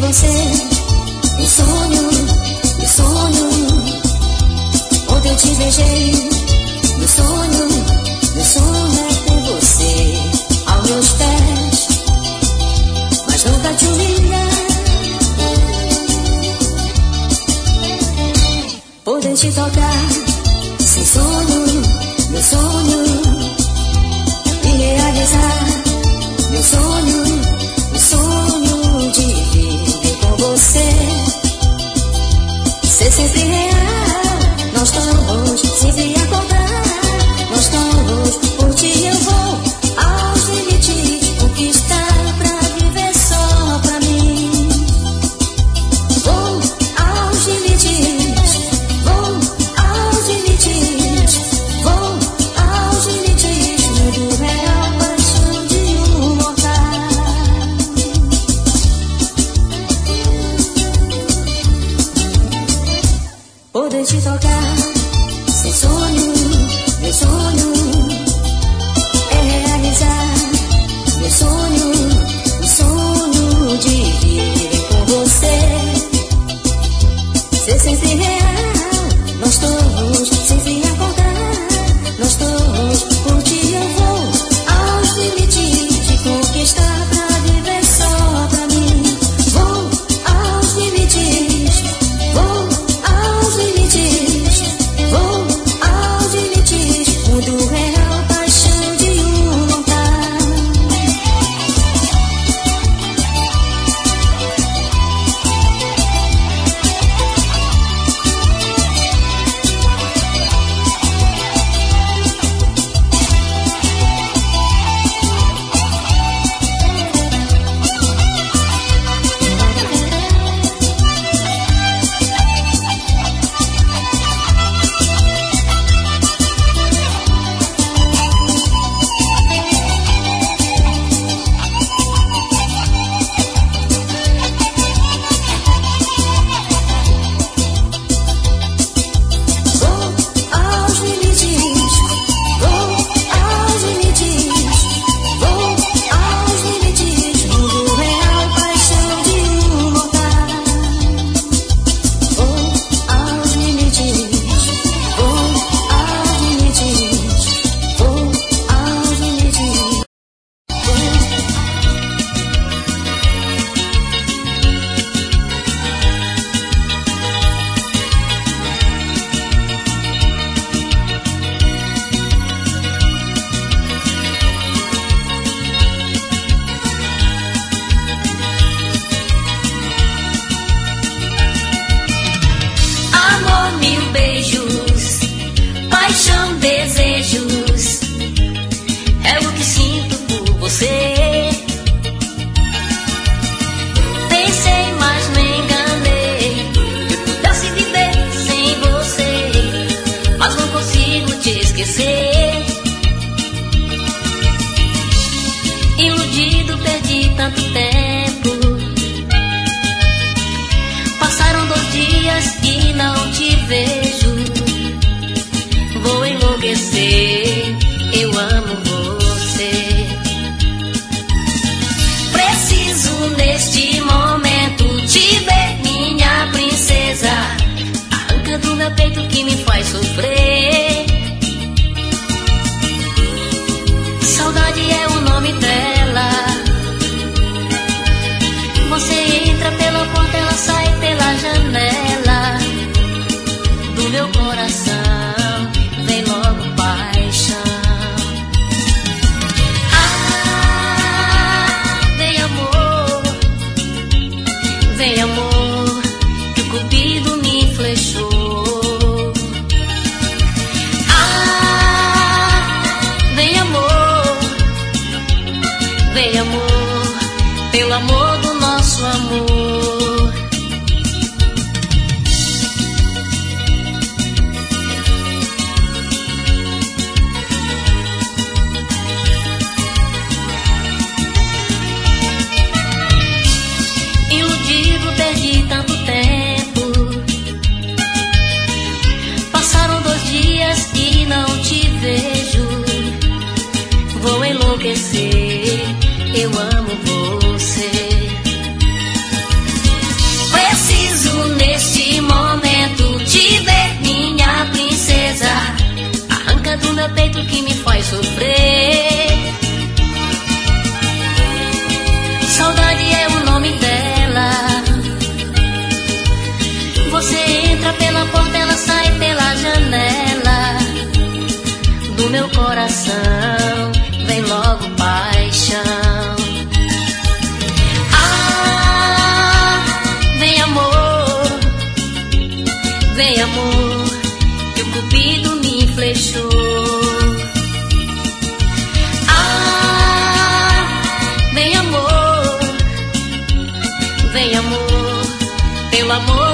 você. Um sonho, um sonho. Ontem eu te beijei Meu sonho, meu sonho é com você. Aos meus pés Mas nunca te humilhar Poder te tocar Sem sonho, meu sonho. E realizar meu sonho você ser sempre real. Nós estamos sempre a contar. Nós estamos por ti eu vou. Vem amor, pelo amor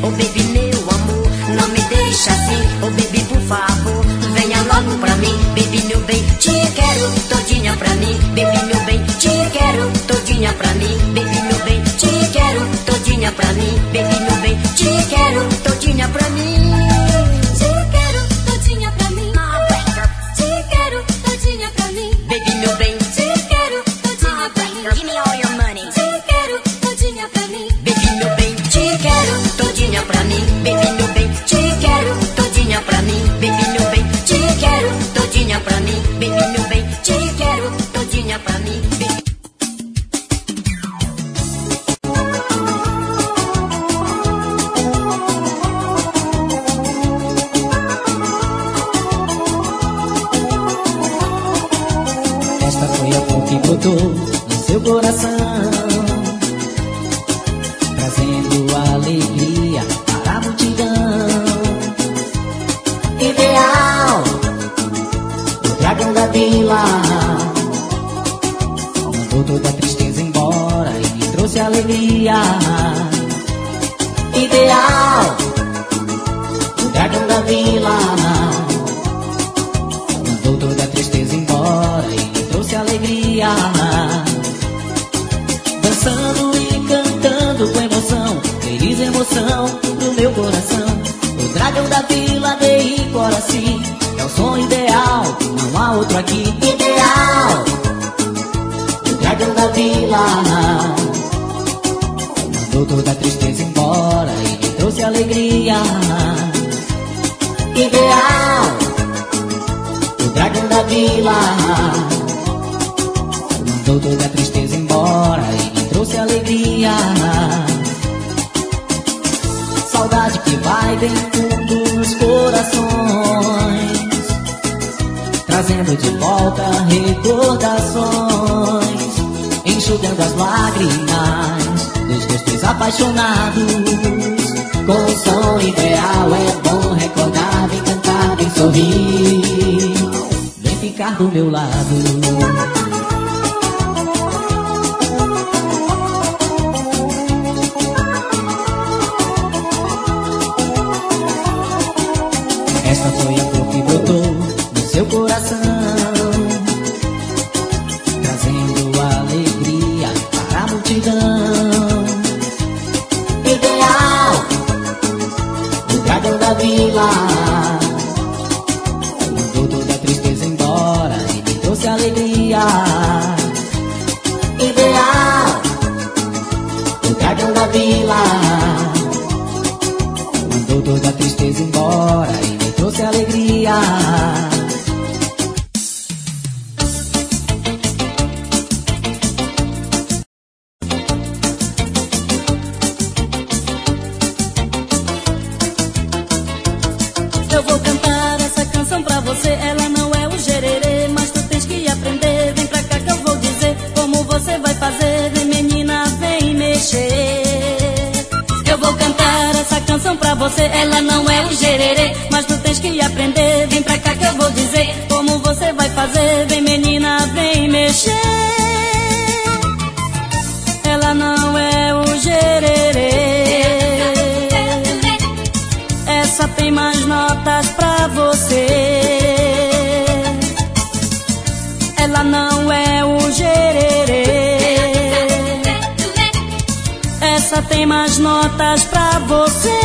Oh baby, Ideal O dragão da vila. Mandou toda a tristeza embora E me trouxe alegria. Saudade que vai bem fundo nos corações Trazendo de volta recordações Enxugando as lágrimas Dos gostos apaixonados. Com o som ideal é bom recordar, vem cantar, vem sorrir, vem ficar do meu lado. cartas pra você.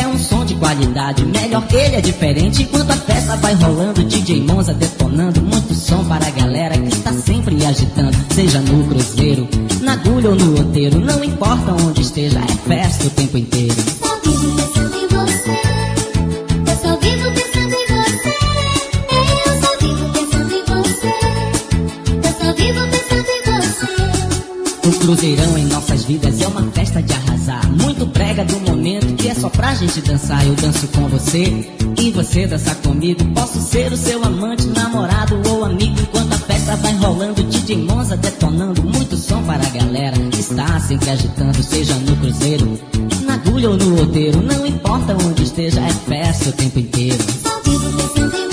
É um som de qualidade, melhor que ele é diferente. Enquanto a festa vai rolando, DJ Monza detonando. Muito som para a galera que está sempre agitando. Seja no cruzeiro, na agulha ou no roteiro, não importa onde esteja, é festa o tempo inteiro. O cruzeirão em nossas vidas é uma festa de arrasar. Muito prega do momento que é só pra gente dançar. Eu danço com você e você dança comigo. Posso ser o seu amante, namorado ou amigo. Enquanto a festa vai rolando, DJ Monza detonando. Muito som para a galera que está sempre agitando. Seja no cruzeiro, na agulha ou no roteiro. Não importa onde esteja, é festa o tempo inteiro. Só vivo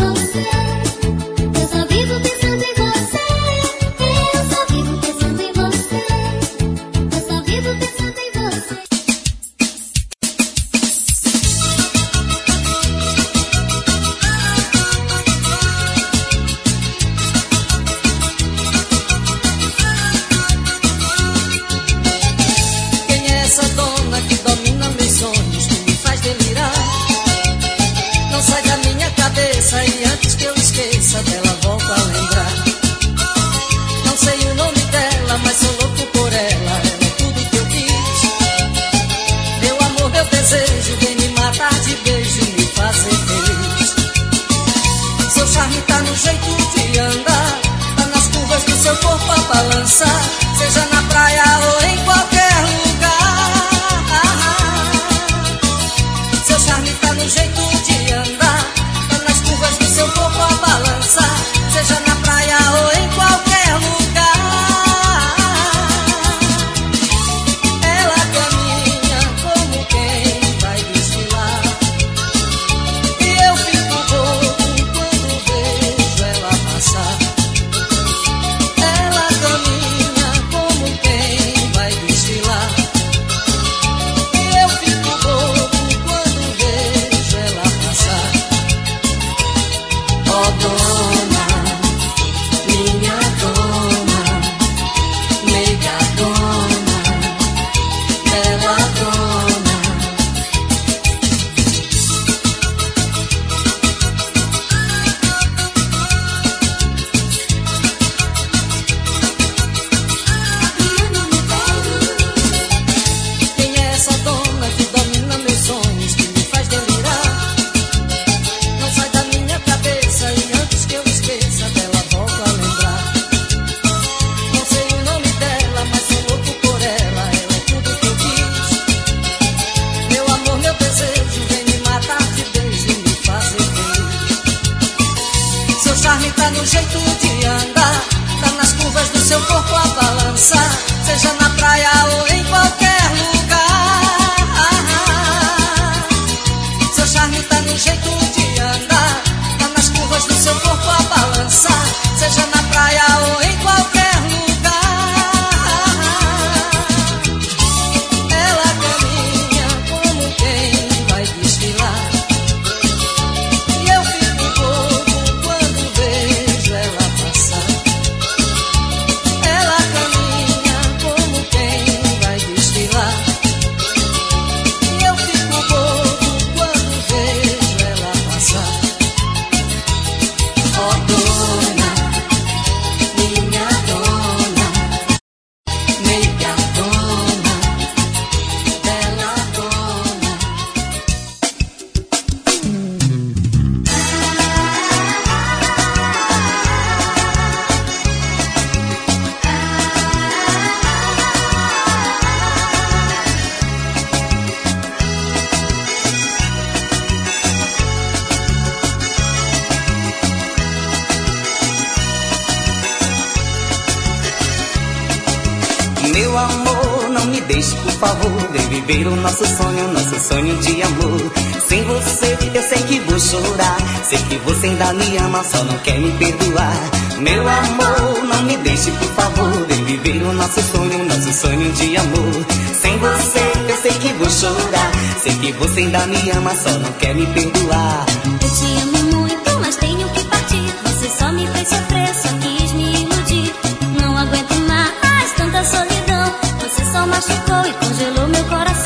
sonho, de amor. Sem você, eu sei que vou chorar. Sei que você ainda me ama, só não quer me perdoar. Meu amor, não me deixe, por favor, de viver o nosso sonho, nosso sonho de amor. Sem você, eu sei que vou chorar. Sei que você ainda me ama, só não quer me perdoar. Eu te amo muito, mas tenho que partir. Você só me fez sofrer, só quis me iludir. Não aguento mais tanta solidão. Você só machucou e congelou meu coração.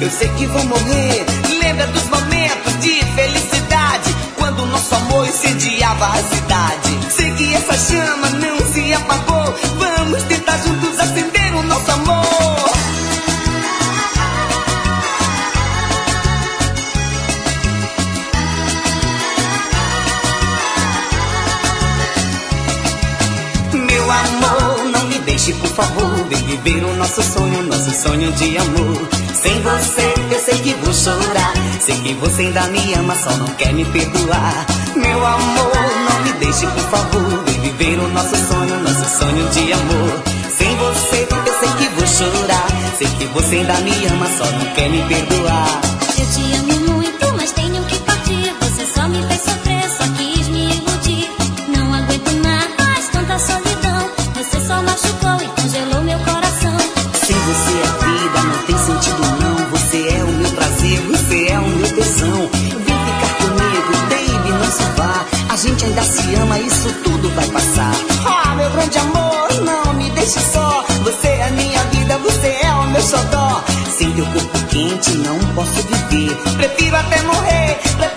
Eu sei que vou morrer. Lembra dos momentos de felicidade. Quando nosso amor incendiava a cidade. Sei que essa chama não se apagou. Vamos tentar juntos acender o nosso amor. Deixe, por favor, vem viver o nosso sonho, nosso sonho de amor. Sem você, eu sei que vou chorar. Sei que você ainda me ama, só não quer me perdoar. Meu amor, não me deixe, por favor, vem viver o nosso sonho, nosso sonho de amor. Sem você, eu sei que vou chorar. Sei que você ainda me ama, só não quer me perdoar. Eu te amo ainda se ama, isso tudo vai passar. Ah, meu grande amor, não me deixe só. Você é minha vida, você é o meu xodó. Sem teu corpo quente não posso viver. Prefiro até morrer, prefiro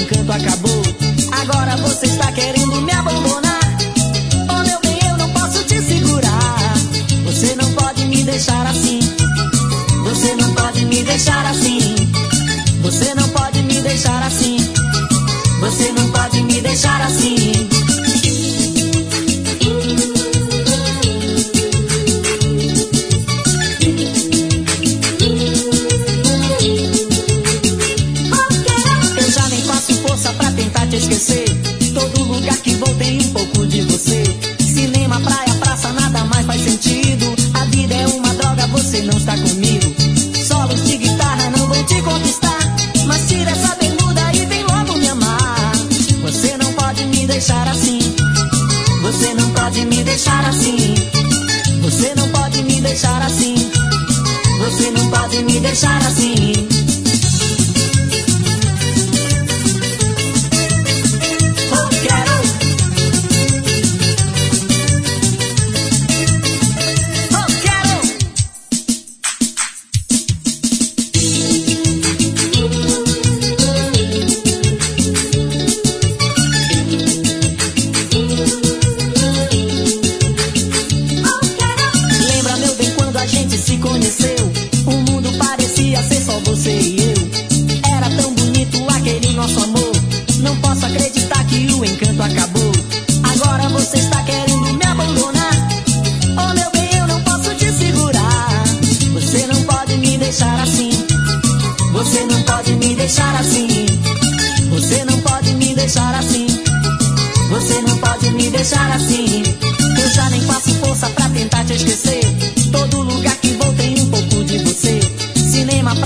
encanto acabou. Agora você está querendo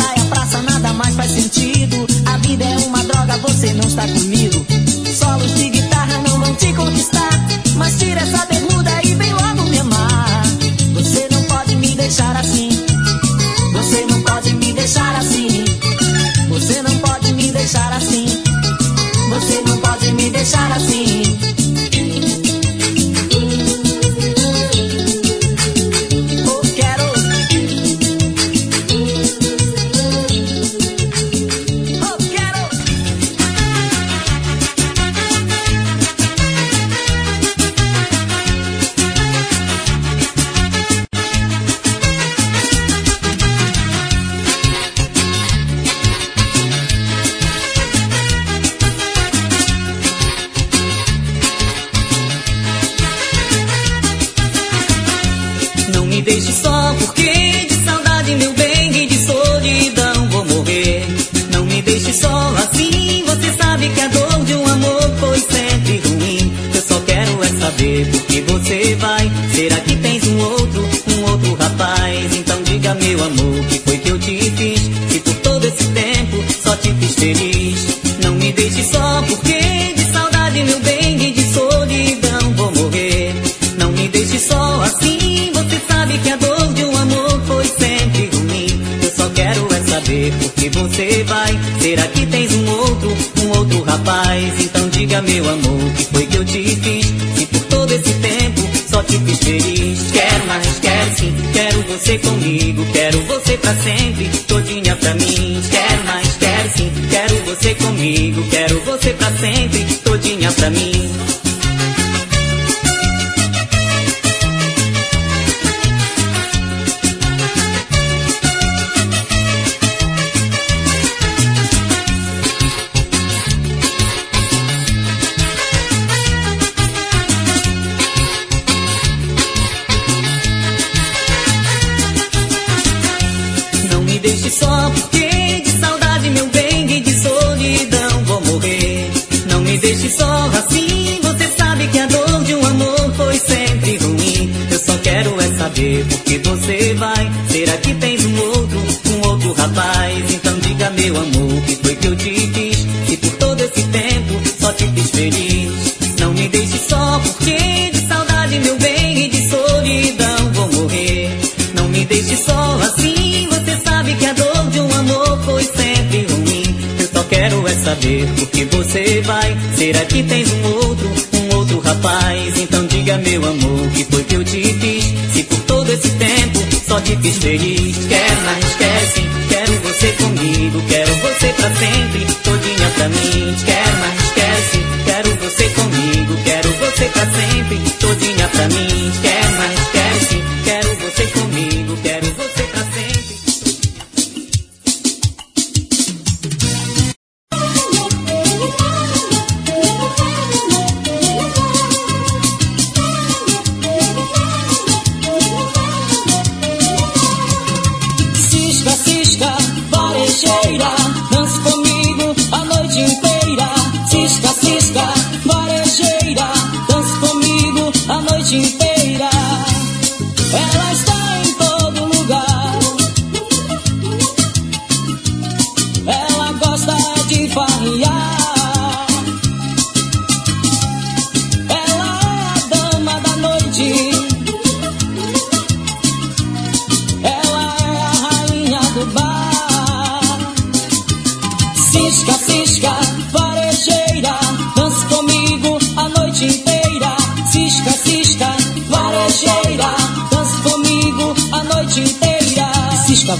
praia, praça nada mais faz sentido. A vida é uma droga, você não está comigo. Solos de guitarra não vão te conquistar, mas tira essa bermuda e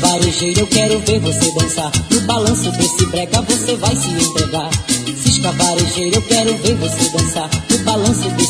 Varejeiro, eu quero ver você dançar. No balanço desse brega, você vai se entregar. Cisca, varejeiro, eu quero ver você dançar. No balanço desse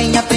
venha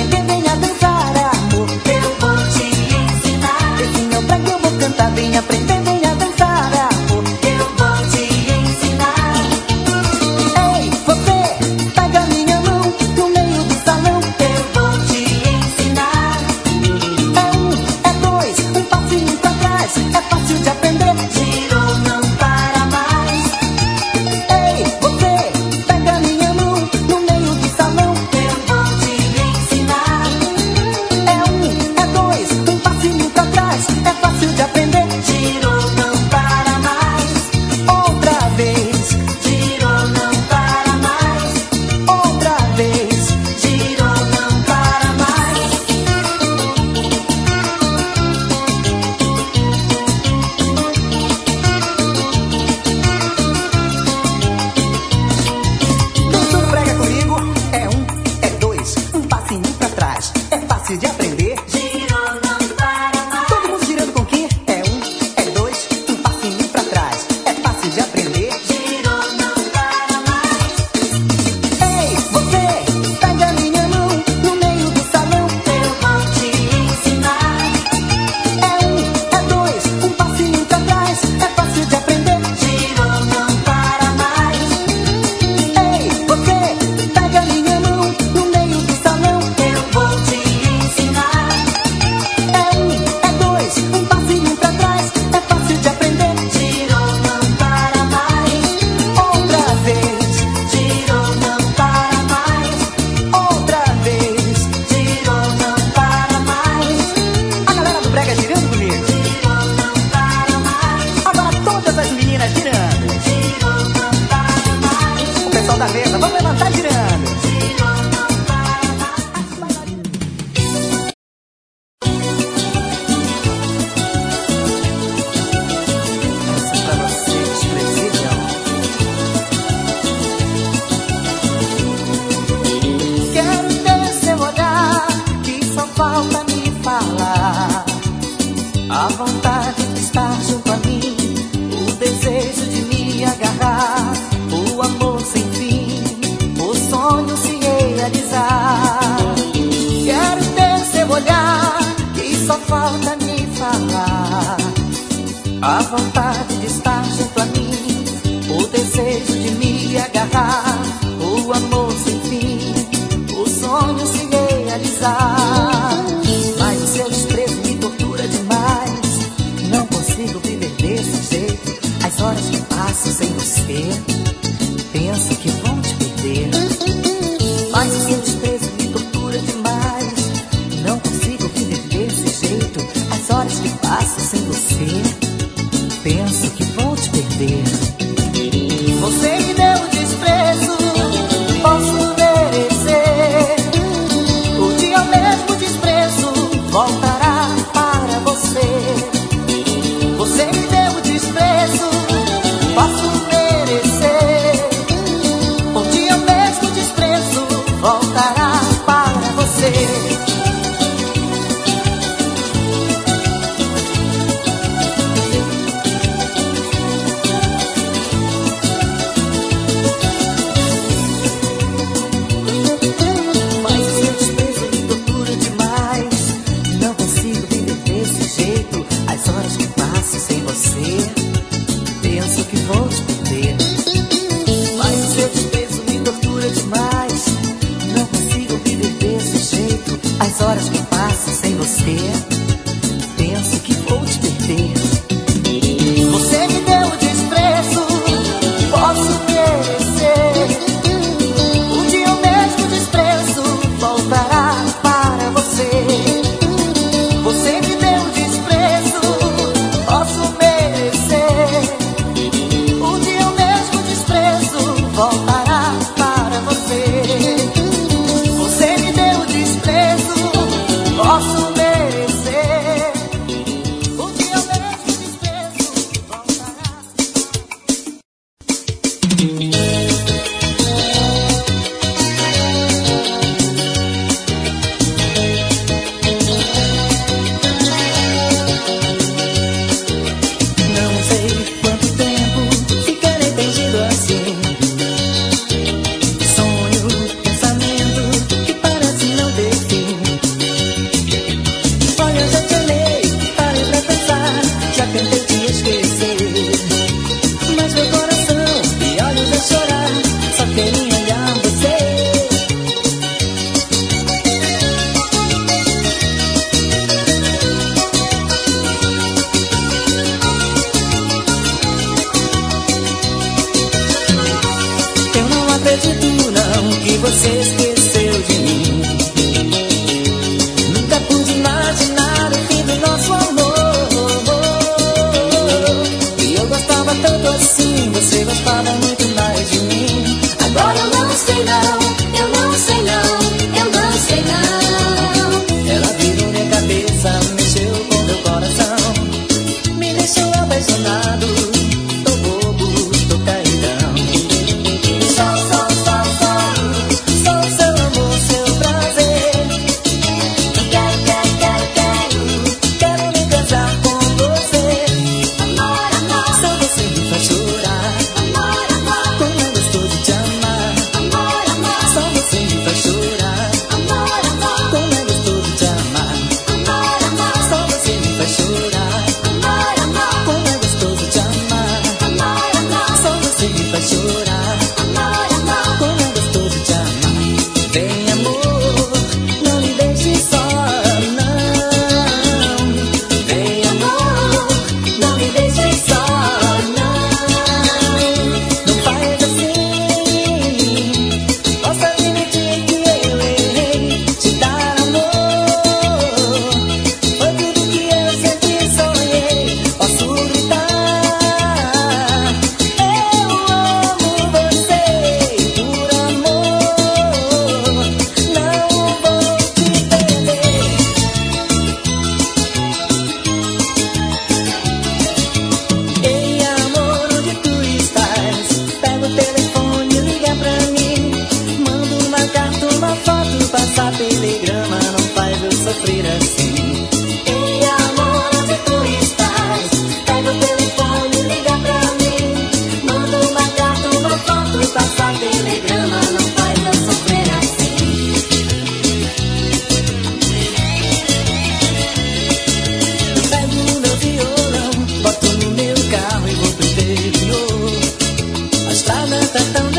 tan tan